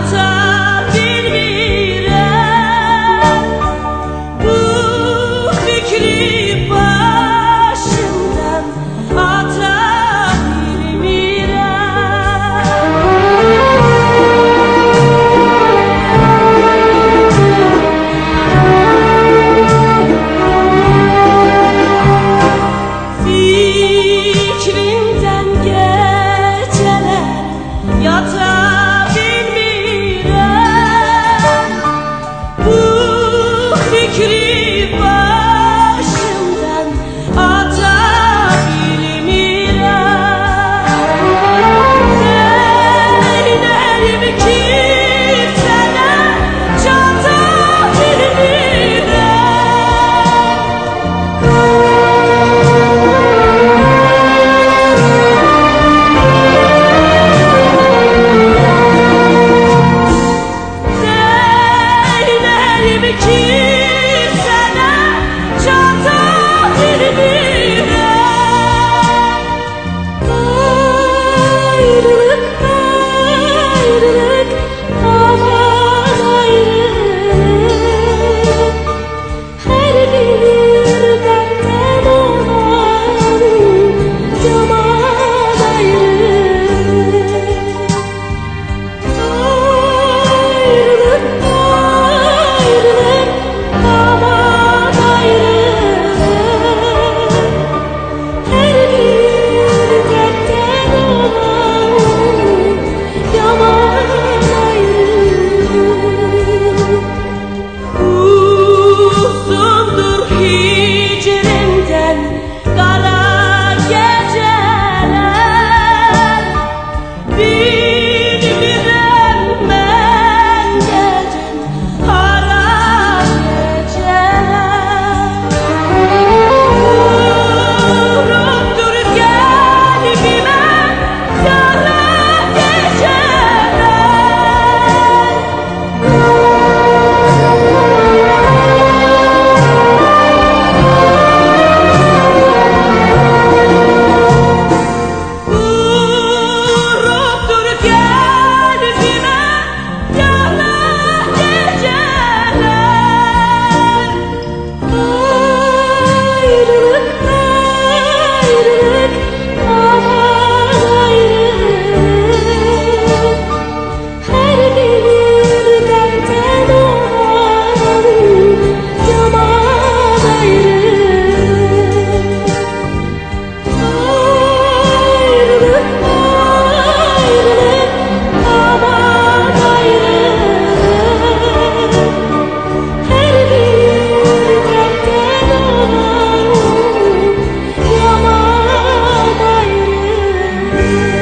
matter you.